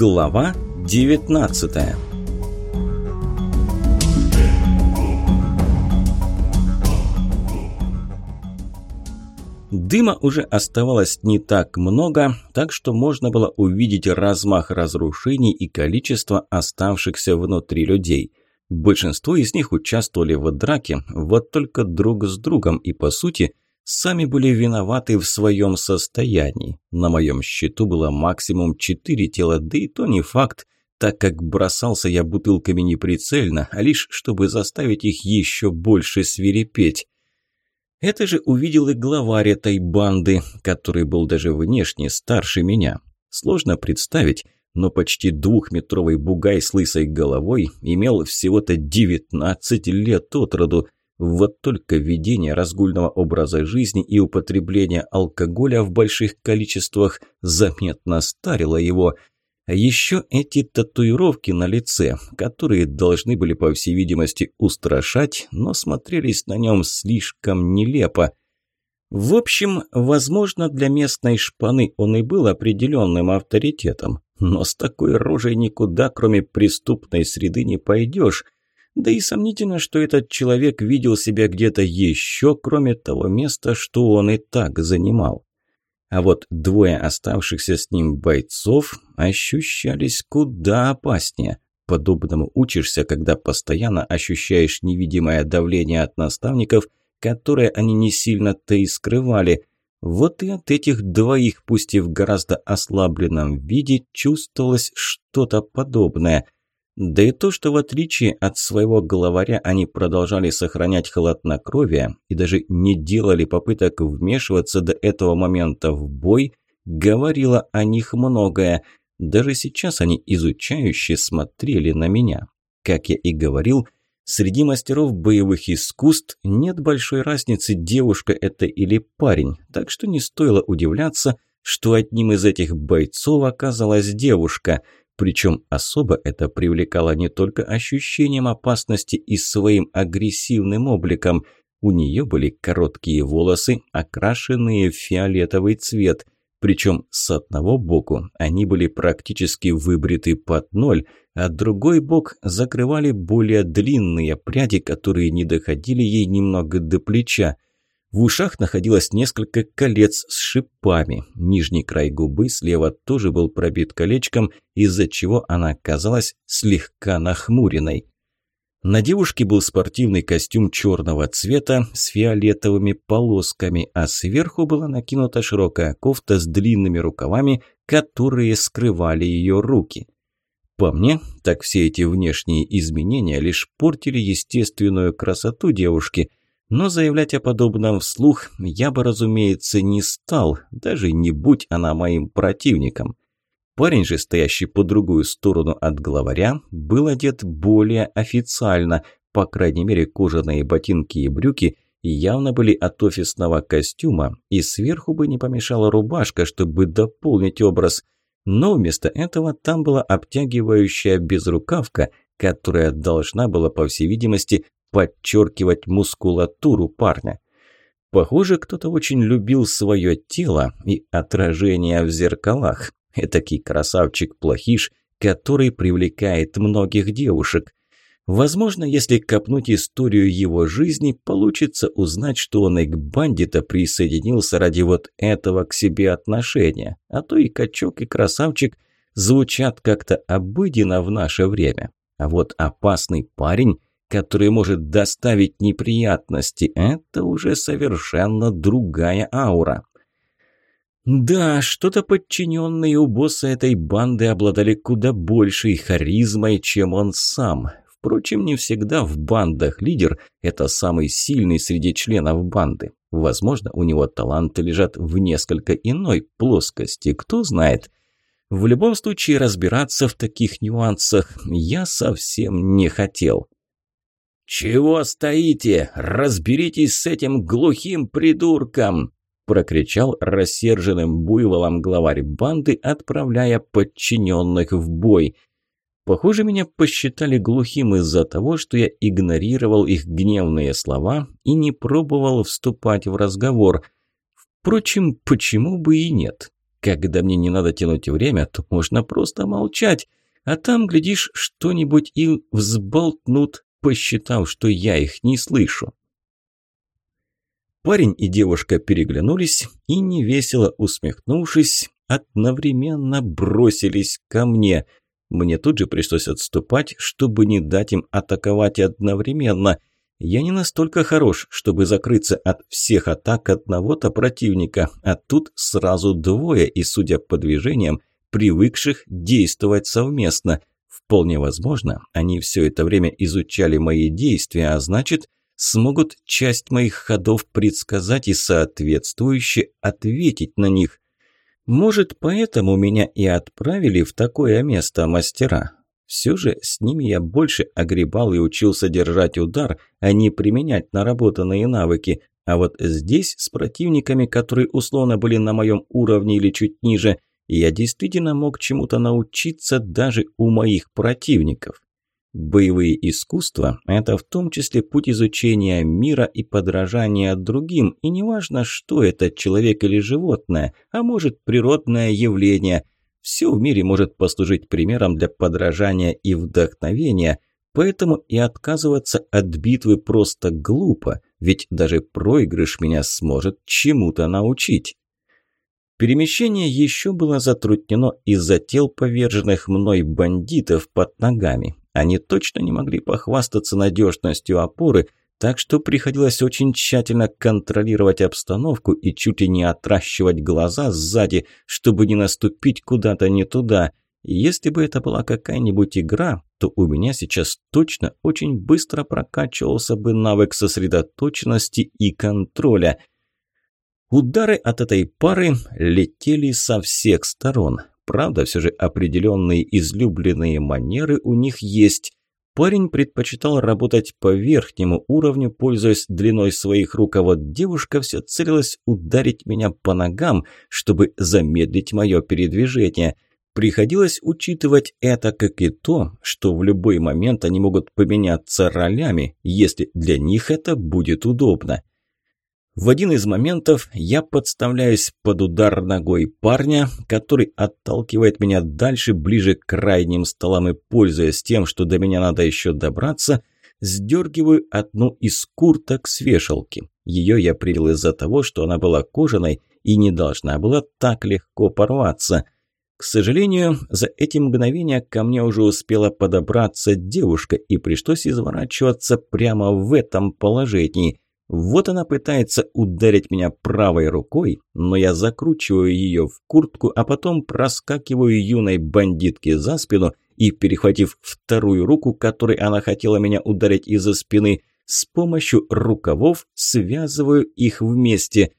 Глава 19 Дыма уже оставалось не так много, так что можно было увидеть размах разрушений и количество оставшихся внутри людей. Большинство из них участвовали в драке, вот только друг с другом и, по сути, сами были виноваты в своем состоянии. На моем счету было максимум четыре тела, да и то не факт, так как бросался я бутылками не прицельно, а лишь чтобы заставить их еще больше свирепеть. Это же увидел и главарь этой банды, который был даже внешне старше меня. Сложно представить, но почти двухметровый бугай с лысой головой имел всего-то 19 лет от роду, вот только введение разгульного образа жизни и употребление алкоголя в больших количествах заметно старило его. А еще эти татуировки на лице, которые должны были, по всей видимости, устрашать, но смотрелись на нем слишком нелепо. В общем, возможно, для местной шпаны он и был определенным авторитетом, но с такой рожей никуда, кроме преступной среды, не пойдешь – да и сомнительно, что этот человек видел себя где-то еще, кроме того места, что он и так занимал. А вот двое оставшихся с ним бойцов ощущались куда опаснее. Подобному учишься, когда постоянно ощущаешь невидимое давление от наставников, которое они не сильно-то и скрывали. Вот и от этих двоих, пусть и в гораздо ослабленном виде, чувствовалось что-то подобное – да и то, что в отличие от своего главаря они продолжали сохранять хладнокровие и даже не делали попыток вмешиваться до этого момента в бой, говорило о них многое. Даже сейчас они изучающе смотрели на меня. Как я и говорил, среди мастеров боевых искусств нет большой разницы, девушка это или парень, так что не стоило удивляться, что одним из этих бойцов оказалась девушка – причем особо это привлекало не только ощущением опасности и своим агрессивным обликом. У нее были короткие волосы, окрашенные в фиолетовый цвет. Причем с одного боку они были практически выбриты под ноль, а другой бок закрывали более длинные пряди, которые не доходили ей немного до плеча – в ушах находилось несколько колец с шипами. Нижний край губы слева тоже был пробит колечком, из-за чего она казалась слегка нахмуренной. На девушке был спортивный костюм черного цвета с фиолетовыми полосками, а сверху была накинута широкая кофта с длинными рукавами, которые скрывали ее руки. По мне, так все эти внешние изменения лишь портили естественную красоту девушки – но заявлять о подобном вслух я бы, разумеется, не стал, даже не будь она моим противником. Парень же, стоящий по другую сторону от главаря, был одет более официально, по крайней мере кожаные ботинки и брюки явно были от офисного костюма, и сверху бы не помешала рубашка, чтобы дополнить образ. Но вместо этого там была обтягивающая безрукавка, которая должна была, по всей видимости, подчеркивать мускулатуру парня. Похоже, кто-то очень любил свое тело и отражение в зеркалах. Этакий красавчик-плохиш, который привлекает многих девушек. Возможно, если копнуть историю его жизни, получится узнать, что он и к бандита присоединился ради вот этого к себе отношения. А то и качок, и красавчик звучат как-то обыденно в наше время. А вот опасный парень который может доставить неприятности, это уже совершенно другая аура. Да, что-то подчиненные у босса этой банды обладали куда большей харизмой, чем он сам. Впрочем, не всегда в бандах лидер – это самый сильный среди членов банды. Возможно, у него таланты лежат в несколько иной плоскости, кто знает. В любом случае, разбираться в таких нюансах я совсем не хотел. «Чего стоите? Разберитесь с этим глухим придурком!» прокричал рассерженным буйволом главарь банды, отправляя подчиненных в бой. Похоже, меня посчитали глухим из-за того, что я игнорировал их гневные слова и не пробовал вступать в разговор. Впрочем, почему бы и нет? Когда мне не надо тянуть время, то можно просто молчать. А там, глядишь, что-нибудь и взболтнут, посчитав, что я их не слышу. Парень и девушка переглянулись и, невесело усмехнувшись, одновременно бросились ко мне. Мне тут же пришлось отступать, чтобы не дать им атаковать одновременно. Я не настолько хорош, чтобы закрыться от всех атак одного-то противника, а тут сразу двое, и, судя по движениям, привыкших действовать совместно. Вполне возможно, они все это время изучали мои действия, а значит – смогут часть моих ходов предсказать и соответствующе ответить на них. Может, поэтому меня и отправили в такое место мастера. Все же с ними я больше огребал и учился держать удар, а не применять наработанные навыки. А вот здесь с противниками, которые условно были на моем уровне или чуть ниже, я действительно мог чему-то научиться даже у моих противников. Боевые искусства – это в том числе путь изучения мира и подражания другим, и неважно, что это, человек или животное, а может природное явление. Все в мире может послужить примером для подражания и вдохновения, поэтому и отказываться от битвы просто глупо, ведь даже проигрыш меня сможет чему-то научить. Перемещение еще было затруднено из-за тел поверженных мной бандитов под ногами. Они точно не могли похвастаться надежностью опоры, так что приходилось очень тщательно контролировать обстановку и чуть ли не отращивать глаза сзади, чтобы не наступить куда-то не туда. если бы это была какая-нибудь игра, то у меня сейчас точно очень быстро прокачивался бы навык сосредоточенности и контроля. Удары от этой пары летели со всех сторон. Правда, все же определенные излюбленные манеры у них есть. Парень предпочитал работать по верхнему уровню, пользуясь длиной своих рук, а вот девушка все целилась ударить меня по ногам, чтобы замедлить мое передвижение. Приходилось учитывать это, как и то, что в любой момент они могут поменяться ролями, если для них это будет удобно. В один из моментов я подставляюсь под удар ногой парня, который отталкивает меня дальше, ближе к крайним столам и, пользуясь тем, что до меня надо еще добраться, сдергиваю одну из курток с вешалки. Ее я принял из-за того, что она была кожаной и не должна была так легко порваться. К сожалению, за эти мгновения ко мне уже успела подобраться девушка, и пришлось изворачиваться прямо в этом положении – вот она пытается ударить меня правой рукой, но я закручиваю ее в куртку, а потом проскакиваю юной бандитке за спину и, перехватив вторую руку, которой она хотела меня ударить из-за спины, с помощью рукавов связываю их вместе.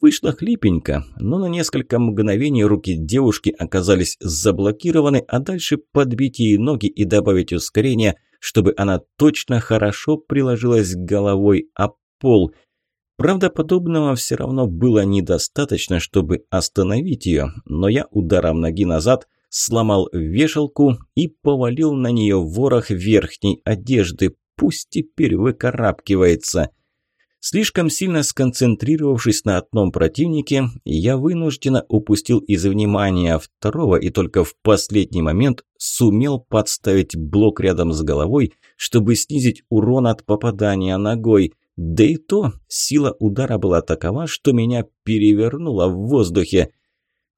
Вышло хлипенько, но на несколько мгновений руки девушки оказались заблокированы, а дальше подбить ей ноги и добавить ускорение, чтобы она точно хорошо приложилась головой об пол. Правда, подобного все равно было недостаточно, чтобы остановить ее, но я ударом ноги назад сломал вешалку и повалил на нее ворох верхней одежды. Пусть теперь выкарабкивается. Слишком сильно сконцентрировавшись на одном противнике, я вынужденно упустил из внимания второго и только в последний момент сумел подставить блок рядом с головой, чтобы снизить урон от попадания ногой – да и то сила удара была такова, что меня перевернуло в воздухе.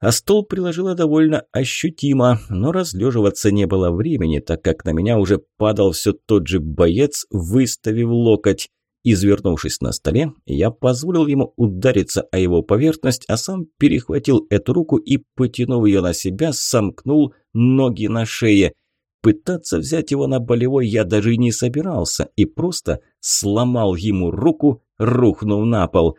А стол приложила довольно ощутимо, но разлеживаться не было времени, так как на меня уже падал все тот же боец, выставив локоть. Извернувшись на столе, я позволил ему удариться о его поверхность, а сам перехватил эту руку и, потянув ее на себя, сомкнул ноги на шее – Пытаться взять его на болевой я даже не собирался и просто сломал ему руку, рухнув на пол.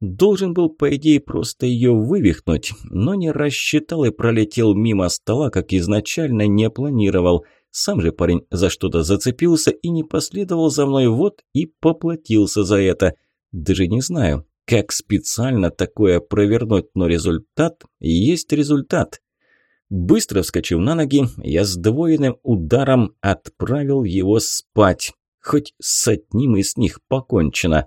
Должен был, по идее, просто ее вывихнуть, но не рассчитал и пролетел мимо стола, как изначально не планировал. Сам же парень за что-то зацепился и не последовал за мной, вот и поплатился за это. Даже не знаю, как специально такое провернуть, но результат есть результат. Быстро вскочив на ноги, я с двойным ударом отправил его спать. Хоть с одним из них покончено.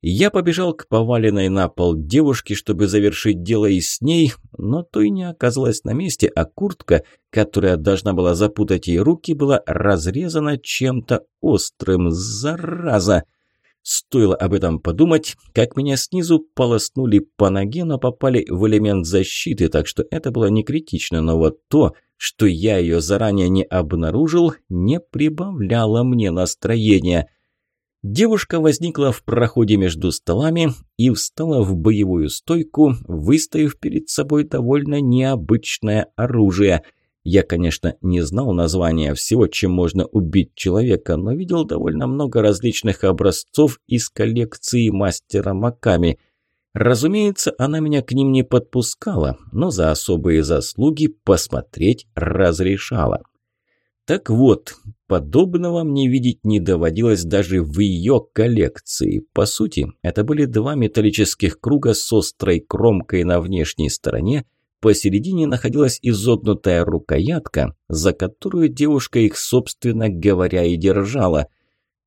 Я побежал к поваленной на пол девушке, чтобы завершить дело и с ней, но то и не оказалась на месте, а куртка, которая должна была запутать ей руки, была разрезана чем-то острым. Зараза! Стоило об этом подумать, как меня снизу полоснули по ноге, но попали в элемент защиты, так что это было не критично, но вот то, что я ее заранее не обнаружил, не прибавляло мне настроения – Девушка возникла в проходе между столами и встала в боевую стойку, выставив перед собой довольно необычное оружие. Я, конечно, не знал названия всего, чем можно убить человека, но видел довольно много различных образцов из коллекции мастера Маками. Разумеется, она меня к ним не подпускала, но за особые заслуги посмотреть разрешала. Так вот, подобного мне видеть не доводилось даже в ее коллекции. По сути, это были два металлических круга с острой кромкой на внешней стороне, посередине находилась изогнутая рукоятка, за которую девушка их, собственно говоря, и держала.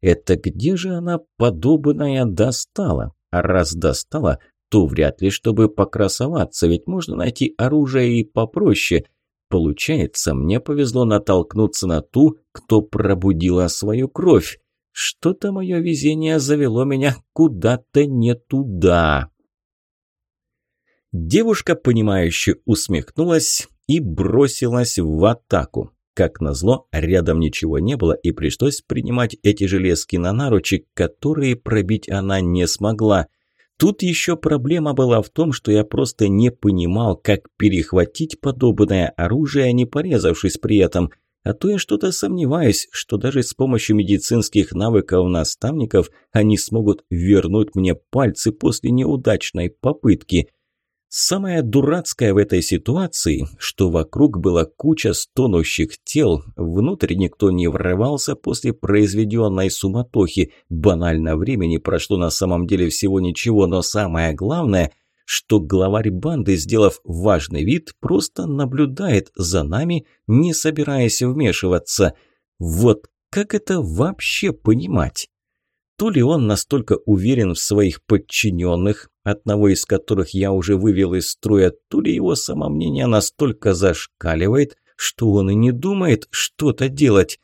Это где же она подобное достала? А раз достала, то вряд ли, чтобы покрасоваться, ведь можно найти оружие и попроще – Получается, мне повезло натолкнуться на ту, кто пробудила свою кровь. Что-то мое везение завело меня куда-то не туда. Девушка, понимающе усмехнулась и бросилась в атаку. Как назло, рядом ничего не было, и пришлось принимать эти железки на наручи, которые пробить она не смогла – Тут еще проблема была в том, что я просто не понимал, как перехватить подобное оружие, не порезавшись при этом. А то я что-то сомневаюсь, что даже с помощью медицинских навыков наставников они смогут вернуть мне пальцы после неудачной попытки – Самое дурацкое в этой ситуации, что вокруг была куча стонущих тел, внутрь никто не врывался после произведенной суматохи, банально времени прошло на самом деле всего ничего, но самое главное, что главарь банды, сделав важный вид, просто наблюдает за нами, не собираясь вмешиваться. Вот как это вообще понимать? То ли он настолько уверен в своих подчиненных, одного из которых я уже вывел из строя, то ли его самомнение настолько зашкаливает, что он и не думает что-то делать.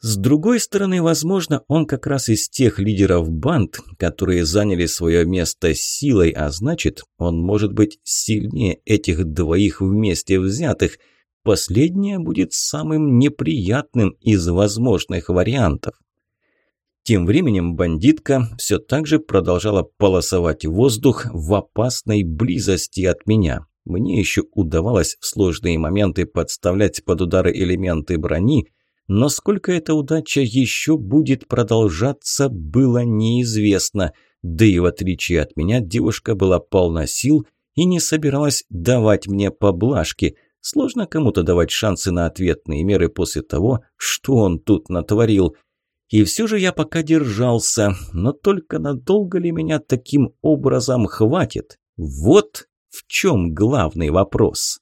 С другой стороны, возможно, он как раз из тех лидеров банд, которые заняли свое место силой, а значит, он может быть сильнее этих двоих вместе взятых. Последнее будет самым неприятным из возможных вариантов. Тем временем бандитка все так же продолжала полосовать воздух в опасной близости от меня. Мне еще удавалось в сложные моменты подставлять под удары элементы брони, но сколько эта удача еще будет продолжаться, было неизвестно. Да и в отличие от меня, девушка была полна сил и не собиралась давать мне поблажки. Сложно кому-то давать шансы на ответные меры после того, что он тут натворил. И все же я пока держался, но только надолго ли меня таким образом хватит? Вот в чем главный вопрос.